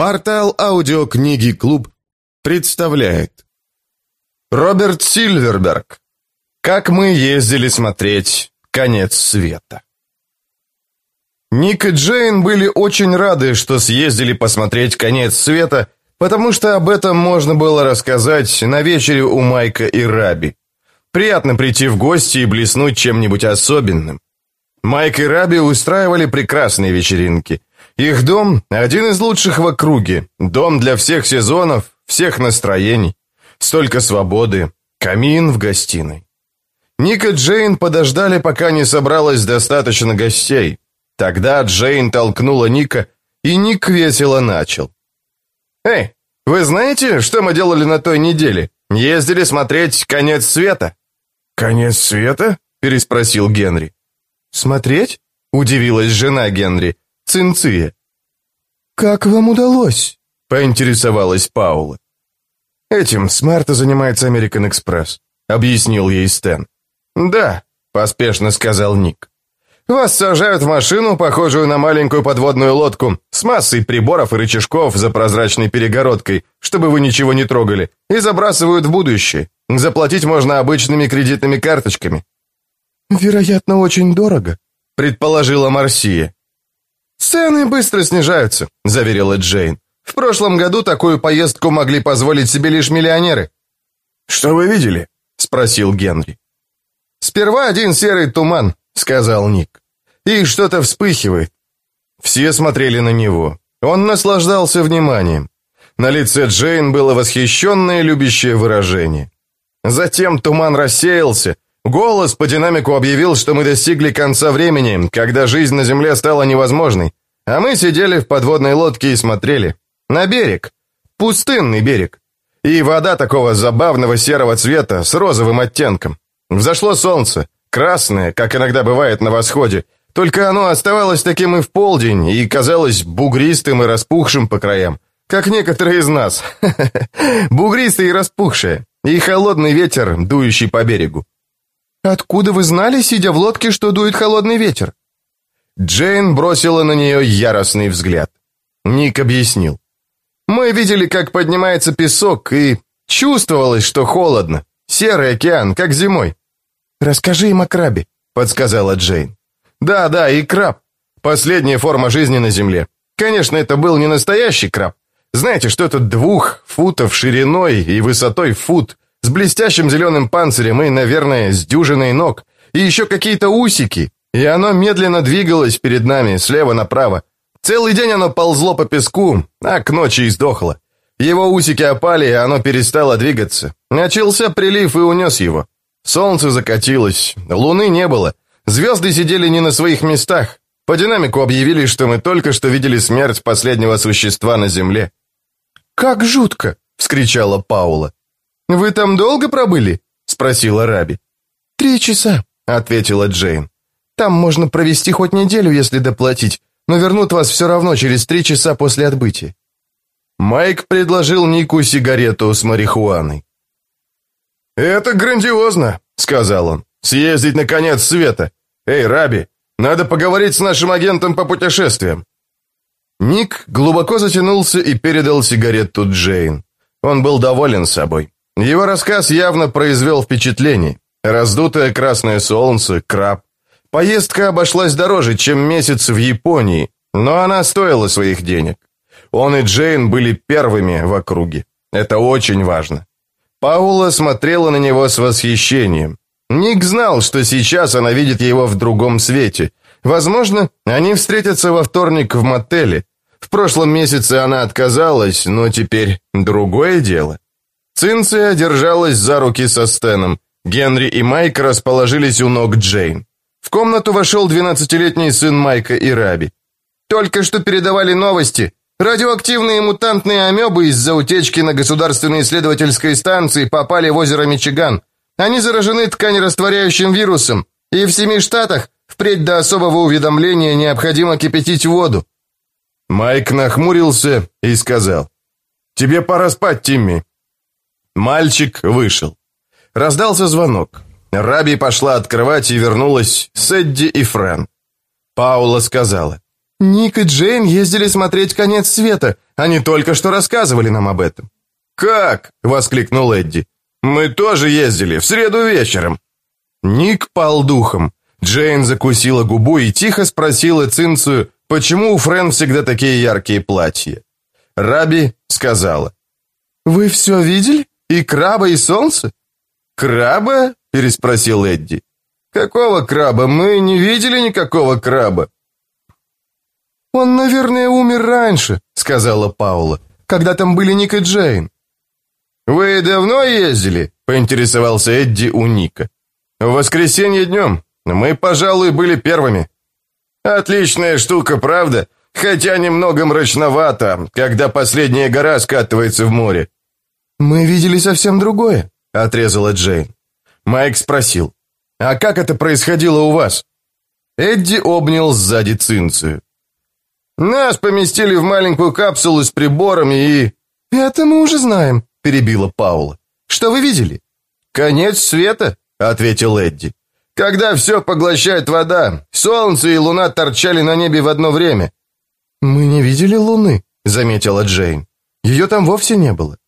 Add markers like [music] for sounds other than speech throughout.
Портал аудиокниги «Клуб» представляет Роберт Сильверберг «Как мы ездили смотреть конец света» Ник и Джейн были очень рады, что съездили посмотреть конец света, потому что об этом можно было рассказать на вечере у Майка и Раби. Приятно прийти в гости и блеснуть чем-нибудь особенным. Майк и Раби устраивали прекрасные вечеринки – их дом – один из лучших в округе, дом для всех сезонов, всех настроений. Столько свободы, камин в гостиной. Ник и Джейн подождали, пока не собралось достаточно гостей. Тогда Джейн толкнула Ника, и Ник весело начал. «Эй, вы знаете, что мы делали на той неделе? Ездили смотреть «Конец света». «Конец света?» – переспросил Генри. «Смотреть?» – удивилась жена Генри. Цинция. «Как вам удалось?» — поинтересовалась Паула. «Этим с марта занимается American Express», — объяснил ей Стэн. «Да», — поспешно сказал Ник. «Вас сажают в машину, похожую на маленькую подводную лодку, с массой приборов и рычажков за прозрачной перегородкой, чтобы вы ничего не трогали, и забрасывают в будущее. Заплатить можно обычными кредитными карточками». «Вероятно, очень дорого», — предположила Марсия. «Цены быстро снижаются», — заверила Джейн. «В прошлом году такую поездку могли позволить себе лишь миллионеры». «Что вы видели?» — спросил Генри. «Сперва один серый туман», — сказал Ник. «И что-то вспыхивает». Все смотрели на него. Он наслаждался вниманием. На лице Джейн было восхищенное любящее выражение. Затем туман рассеялся, Голос по динамику объявил, что мы достигли конца времени, когда жизнь на Земле стала невозможной, а мы сидели в подводной лодке и смотрели. На берег. Пустынный берег. И вода такого забавного серого цвета с розовым оттенком. Взошло солнце, красное, как иногда бывает на восходе, только оно оставалось таким и в полдень, и казалось бугристым и распухшим по краям, как некоторые из нас. [laughs] Бугристые и распухшие, и холодный ветер, дующий по берегу. «Откуда вы знали, сидя в лодке, что дует холодный ветер?» Джейн бросила на нее яростный взгляд. Ник объяснил. «Мы видели, как поднимается песок, и чувствовалось, что холодно. Серый океан, как зимой». «Расскажи им о крабе», — подсказала Джейн. «Да, да, и краб. Последняя форма жизни на Земле. Конечно, это был не настоящий краб. Знаете, что это двух футов шириной и высотой фут, с блестящим зеленым панцирем и, наверное, с дюжиной ног, и еще какие-то усики, и оно медленно двигалось перед нами, слева направо. Целый день оно ползло по песку, а к ночи издохло. Его усики опали, и оно перестало двигаться. Начался прилив и унес его. Солнце закатилось, луны не было, звезды сидели не на своих местах. По динамику объявили, что мы только что видели смерть последнего существа на земле. «Как жутко!» — вскричала Паула. «Вы там долго пробыли?» — спросила Раби. «Три часа», — ответила Джейн. «Там можно провести хоть неделю, если доплатить, но вернут вас все равно через три часа после отбытия». Майк предложил Нику сигарету с марихуаной. «Это грандиозно», — сказал он. «Съездить на конец света. Эй, Раби, надо поговорить с нашим агентом по путешествиям». Ник глубоко затянулся и передал сигарету Джейн. Он был доволен собой. Его рассказ явно произвел впечатление. Раздутое красное солнце, краб. Поездка обошлась дороже, чем месяц в Японии, но она стоила своих денег. Он и Джейн были первыми в округе. Это очень важно. Паула смотрела на него с восхищением. Ник знал, что сейчас она видит его в другом свете. Возможно, они встретятся во вторник в мотеле. В прошлом месяце она отказалась, но теперь другое дело. Цинция держалась за руки со Стеном. Генри и Майк расположились у ног Джейн. В комнату вошел 12-летний сын Майка и Раби. «Только что передавали новости. Радиоактивные мутантные амебы из-за утечки на государственной исследовательской станции попали в озеро Мичиган. Они заражены тканерастворяющим вирусом, и в семи штатах впредь до особого уведомления необходимо кипятить воду». Майк нахмурился и сказал, «Тебе пора спать, Тимми. Мальчик вышел. Раздался звонок. Раби пошла открывать и вернулась с Эдди и Френ. Паула сказала. Ник и Джейн ездили смотреть конец света. Они только что рассказывали нам об этом». «Как?» — воскликнул Эдди. «Мы тоже ездили, в среду вечером». Ник пал духом. Джейн закусила губу и тихо спросила Цинцию, почему у Френ всегда такие яркие платья. Раби сказала. «Вы все видели? И краба, и солнце?» «Краба?» – переспросил Эдди. «Какого краба? Мы не видели никакого краба». «Он, наверное, умер раньше», — сказала Паула, «когда там были Ник и Джейн». «Вы давно ездили?» — поинтересовался Эдди у Ника. «В воскресенье днем. Мы, пожалуй, были первыми». «Отличная штука, правда? Хотя немного мрачновато, когда последняя гора скатывается в море». «Мы видели совсем другое», — отрезала Джейн. Майк спросил, «А как это происходило у вас?» Эдди обнял сзади Цинцию. «Нас поместили в маленькую капсулу с приборами и...» «Это мы уже знаем», — перебила Паула. «Что вы видели?» «Конец света», — ответил Эдди. «Когда все поглощает вода, солнце и луна торчали на небе в одно время». «Мы не видели луны», — заметила Джейн. «Ее там вовсе не было».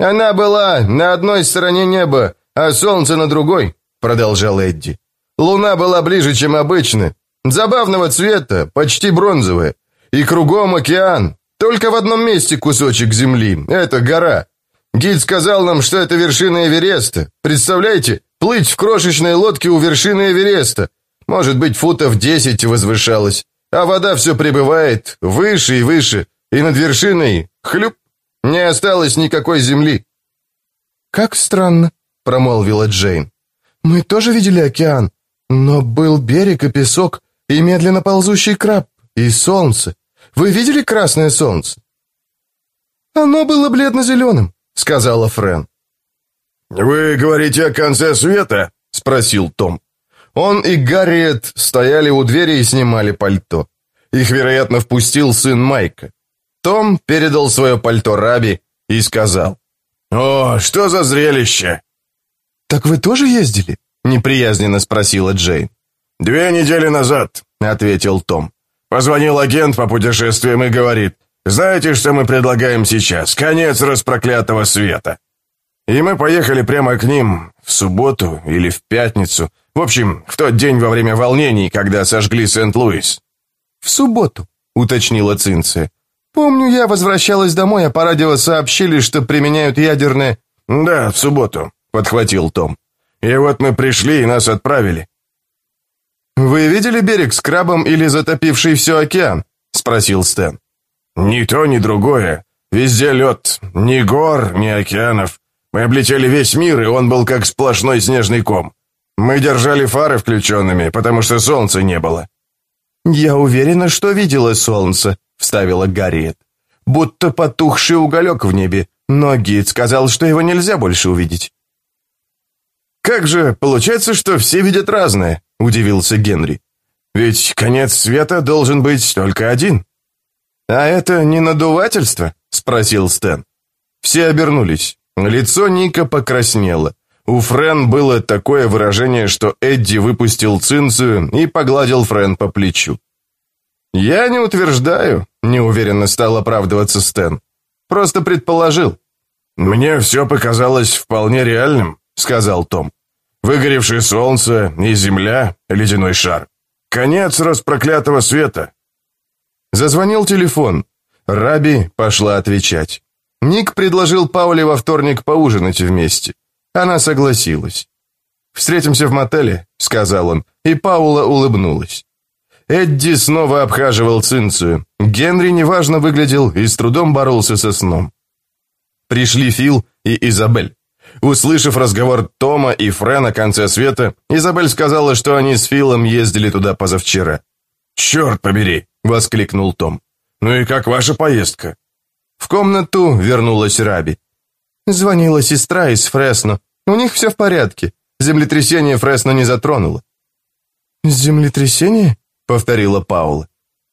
«Она была на одной стороне неба, а солнце на другой», — продолжал Эдди. «Луна была ближе, чем обычно. Забавного цвета, почти бронзовая. И кругом океан. Только в одном месте кусочек земли. Это гора. Гид сказал нам, что это вершина Эвереста. Представляете, плыть в крошечной лодке у вершины Эвереста. Может быть, футов десять возвышалась. А вода все прибывает, выше и выше. И над вершиной, хлюп, не осталось никакой земли. «Как странно», — промолвила Джейн. «Мы тоже видели океан, но был берег и песок, и медленно ползущий краб, и солнце. Вы видели красное солнце?» «Оно было бледно-зеленым», — сказала Френ. «Вы говорите о конце света?» — спросил Том. Он и Гарриет стояли у двери и снимали пальто. Их, вероятно, впустил сын Майка. Том передал свое пальто Раби и сказал. «О, что за зрелище!» «Так вы тоже ездили?» — неприязненно спросила Джейн. «Две недели назад», — ответил Том. Позвонил агент по путешествиям и говорит, «Знаете, что мы предлагаем сейчас? Конец распроклятого света». И мы поехали прямо к ним в субботу или в пятницу. В общем, в тот день во время волнений, когда сожгли Сент-Луис. «В субботу», — уточнила Цинция. «Помню, я возвращалась домой, а по радио сообщили, что применяют ядерное...» «Да, в субботу», — подхватил Том. «И вот мы пришли и нас отправили. «Вы видели берег с крабом или затопивший все океан?» — спросил Стэн. «Ни то, ни другое. Везде лед. Ни гор, ни океанов. Мы облетели весь мир, и он был как сплошной снежный ком. Мы держали фары включенными, потому что солнца не было». «Я уверена, что видела солнце», — вставила Гарриет. «Будто потухший уголек в небе, но гид сказал, что его нельзя больше увидеть». «Как же, получается, что все видят разное», — удивился Генри. «Ведь конец света должен быть только один». «А это не надувательство?» — спросил Стэн. Все обернулись. Лицо Ника покраснело. У Френ было такое выражение, что Эдди выпустил цинцию и погладил Френ по плечу. «Я не утверждаю», — неуверенно стал оправдываться Стэн. «Просто предположил». «Мне все показалось вполне реальным», — сказал Том. Выгоревшее солнце и земля, ледяной шар. Конец распроклятого света. Зазвонил телефон. Раби пошла отвечать. Ник предложил Пауле во вторник поужинать вместе. Она согласилась. «Встретимся в мотеле», — сказал он, и Паула улыбнулась. Эдди снова обхаживал Цинцию. Генри неважно выглядел и с трудом боролся со сном. Пришли Фил и Изабель. Услышав разговор Тома и Френа о конце света, Изабель сказала, что они с Филом ездили туда позавчера. «Черт побери!» — воскликнул Том. «Ну и как ваша поездка?» В комнату вернулась Раби. Звонила сестра из Фресно. У них все в порядке. Землетрясение Фресно не затронуло. «Землетрясение?» — повторила Паула.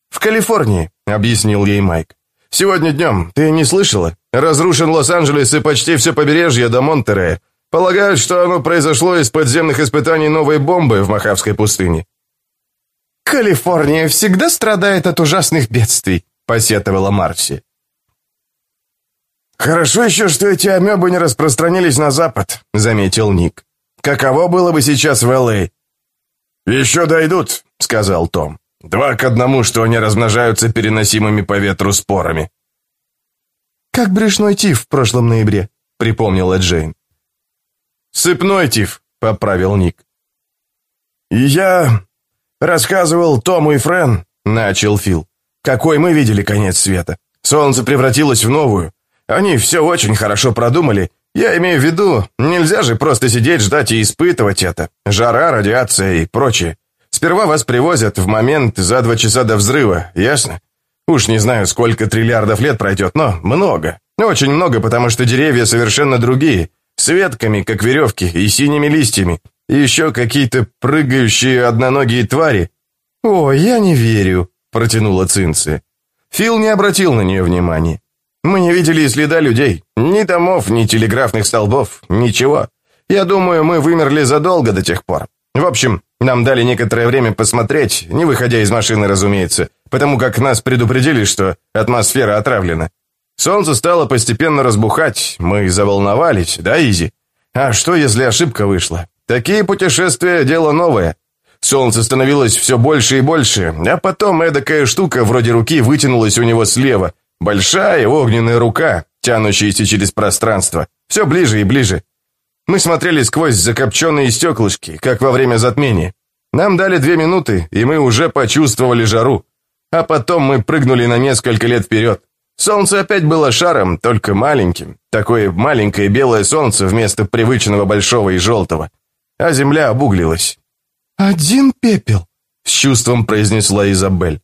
«В Калифорнии», — объяснил ей Майк. «Сегодня днем. Ты не слышала? Разрушен Лос-Анджелес и почти все побережье до Монтерея. Полагают, что оно произошло из подземных испытаний новой бомбы в Махавской пустыне». Калифорния всегда страдает от ужасных бедствий», — посетовала Марси. «Хорошо еще, что эти амебы не распространились на запад», — заметил Ник. «Каково было бы сейчас в Л.А.?» «Еще дойдут», — сказал Том. «Два к одному, что они размножаются переносимыми по ветру спорами». «Как брюшной тиф в прошлом ноябре», — припомнила Джейн. «Сыпной тиф», — поправил Ник. «И я рассказывал Тому и Френ», — начал Фил, «какой мы видели конец света. Солнце превратилось в новую. Они все очень хорошо продумали. Я имею в виду, нельзя же просто сидеть, ждать и испытывать это. Жара, радиация и прочее. Сперва вас привозят в момент за два часа до взрыва, ясно? Уж не знаю, сколько триллиардов лет пройдет, но много. Очень много, потому что деревья совершенно другие. С ветками, как веревки, и синими листьями. И еще какие-то прыгающие одноногие твари. «О, я не верю», — протянула Цинция. Фил не обратил на нее внимания. Мы не видели и следа людей. Ни домов, ни телеграфных столбов, ничего. Я думаю, мы вымерли задолго до тех пор. В общем, нам дали некоторое время посмотреть, не выходя из машины, разумеется, потому как нас предупредили, что атмосфера отравлена. Солнце стало постепенно разбухать, мы заволновались, да, Изи? А что, если ошибка вышла? Такие путешествия – дело новое. Солнце становилось все больше и больше, а потом эдакая штука вроде руки вытянулась у него слева – Большая огненная рука, тянущаяся через пространство, все ближе и ближе. Мы смотрели сквозь закопченные стеклышки, как во время затмения. Нам дали две минуты, и мы уже почувствовали жару. А потом мы прыгнули на несколько лет вперед. Солнце опять было шаром, только маленьким. Такое маленькое белое солнце вместо привычного большого и желтого. А земля обуглилась. «Один пепел», — с чувством произнесла Изабель.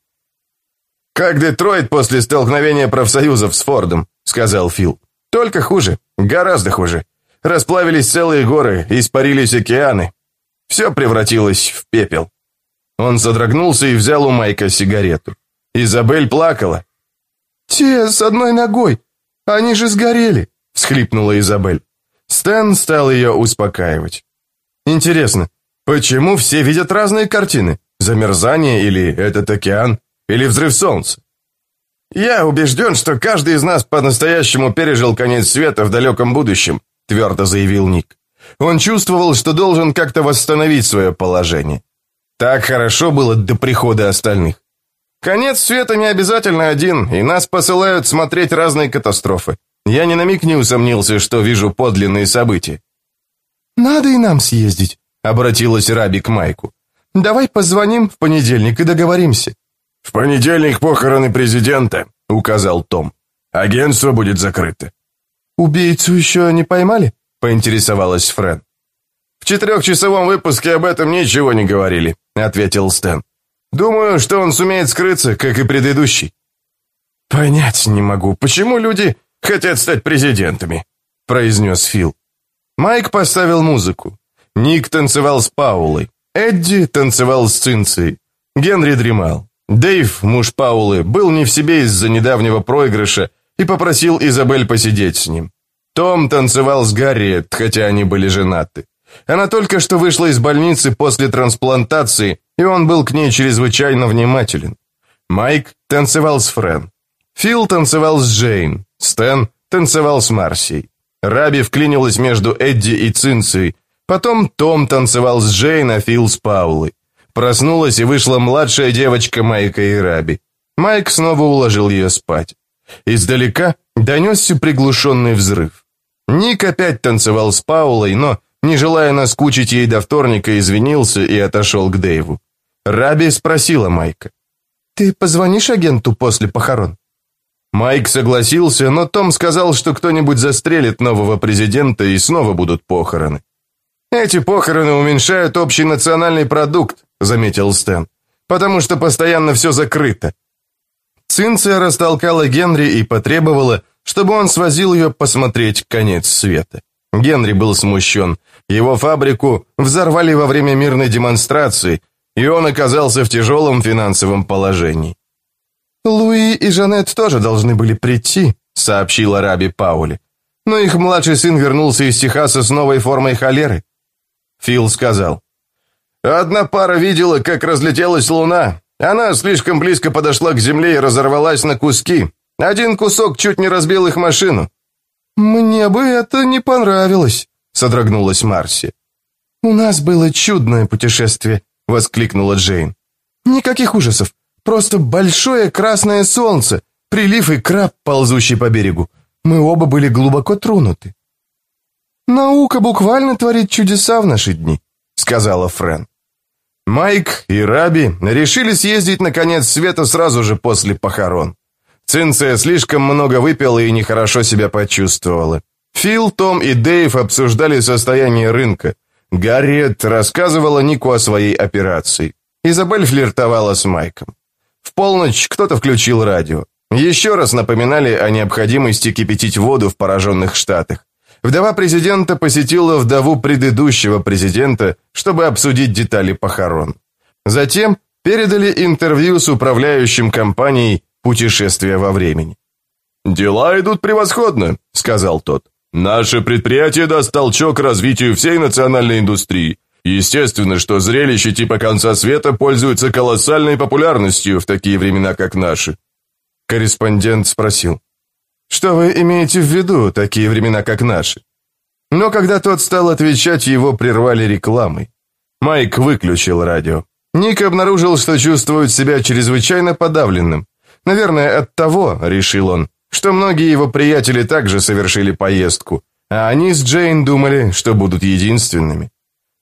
«Как Детройт после столкновения профсоюзов с Фордом», — сказал Фил. «Только хуже, гораздо хуже. Расплавились целые горы, испарились океаны. Все превратилось в пепел». Он содрогнулся и взял у Майка сигарету. Изабель плакала. «Те с одной ногой, они же сгорели», — всхлипнула Изабель. Стэн стал ее успокаивать. «Интересно, почему все видят разные картины? Замерзание или этот океан? Или взрыв солнца? Я убежден, что каждый из нас по-настоящему пережил конец света в далеком будущем, твердо заявил Ник. Он чувствовал, что должен как-то восстановить свое положение. Так хорошо было до прихода остальных. Конец света не обязательно один, и нас посылают смотреть разные катастрофы. Я ни на миг не усомнился, что вижу подлинные события. «Надо и нам съездить», — обратилась Раби к Майку. «Давай позвоним в понедельник и договоримся». «В понедельник похороны президента», — указал Том. «Агентство будет закрыто». «Убийцу еще не поймали?» — поинтересовалась Френ. «В четырехчасовом выпуске об этом ничего не говорили», — ответил Стэн. «Думаю, что он сумеет скрыться, как и предыдущий». «Понять не могу, почему люди хотят стать президентами», — произнес Фил. Майк поставил музыку. Ник танцевал с Паулой. Эдди танцевал с Цинцией. Генри дремал. Дэйв, муж Паулы, был не в себе из-за недавнего проигрыша и попросил Изабель посидеть с ним. Том танцевал с Гарриет, хотя они были женаты. Она только что вышла из больницы после трансплантации, и он был к ней чрезвычайно внимателен. Майк танцевал с Френ. Фил танцевал с Джейн. Стэн танцевал с Марсией. Раби вклинилась между Эдди и Цинцией. Потом Том танцевал с Джейн, а Фил с Паулой. Проснулась и вышла младшая девочка Майка и Раби. Майк снова уложил ее спать. Издалека донесся приглушенный взрыв. Ник опять танцевал с Паулой, но, не желая наскучить ей до вторника, извинился и отошел к Дэйву. Раби спросила Майка. «Ты позвонишь агенту после похорон?» Майк согласился, но Том сказал, что кто-нибудь застрелит нового президента и снова будут похороны. Эти похороны уменьшают общий национальный продукт, заметил Стэн, потому что постоянно все закрыто. Цинция растолкала Генри и потребовала, чтобы он свозил ее посмотреть конец света. Генри был смущен. Его фабрику взорвали во время мирной демонстрации, и он оказался в тяжелом финансовом положении. «Луи и Жанет тоже должны были прийти», — сообщила Раби Паули. «Но их младший сын вернулся из Техаса с новой формой холеры». Фил сказал, Одна пара видела, как разлетелась луна. Она слишком близко подошла к земле и разорвалась на куски. Один кусок чуть не разбил их машину. «Мне бы это не понравилось», — содрогнулась Марси. «У нас было чудное путешествие», — воскликнула Джейн. «Никаких ужасов. Просто большое красное солнце, прилив и краб, ползущий по берегу. Мы оба были глубоко тронуты». «Наука буквально творит чудеса в наши дни», — сказала Френ. Майк и Раби решили съездить на конец света сразу же после похорон. Цинция слишком много выпила и нехорошо себя почувствовала. Фил, Том и Дэйв обсуждали состояние рынка. Гарриет рассказывала Нику о своей операции. Изабель флиртовала с Майком. В полночь кто-то включил радио. Еще раз напоминали о необходимости кипятить воду в пораженных штатах. Вдова президента посетила вдову предыдущего президента, чтобы обсудить детали похорон. Затем передали интервью с управляющим компанией «Путешествие во времени». «Дела идут превосходно», — сказал тот. «Наше предприятие даст толчок развитию всей национальной индустрии. Естественно, что зрелище типа конца света пользуется колоссальной популярностью в такие времена, как наши». Корреспондент спросил. Что вы имеете в виду, такие времена, как наши? Но когда тот стал отвечать, его прервали рекламой. Майк выключил радио. Ник обнаружил, что чувствует себя чрезвычайно подавленным. Наверное, от того, решил он, что многие его приятели также совершили поездку, а они с Джейн думали, что будут единственными.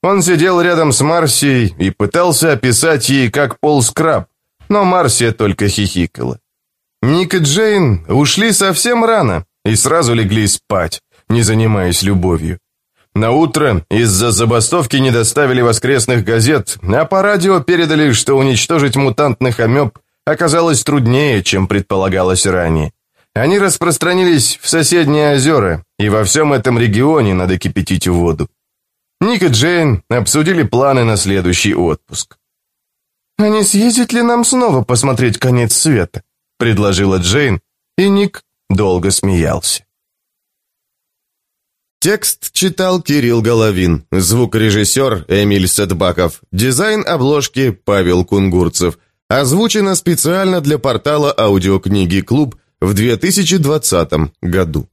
Он сидел рядом с Марсией и пытался описать ей, как полз краб, но Марсия только хихикала. Ник и Джейн ушли совсем рано и сразу легли спать, не занимаясь любовью. На утро из-за забастовки не доставили воскресных газет, а по радио передали, что уничтожить мутантных амеб оказалось труднее, чем предполагалось ранее. Они распространились в соседние озера, и во всем этом регионе надо кипятить воду. Ник и Джейн обсудили планы на следующий отпуск. «А не съездить ли нам снова посмотреть конец света?» Предложила Джейн, и Ник долго смеялся. Текст читал Кирилл Головин, звукорежиссер Эмиль Сетбаков, дизайн обложки Павел Кунгурцев. Озвучено специально для портала аудиокниги «Клуб» в 2020 году.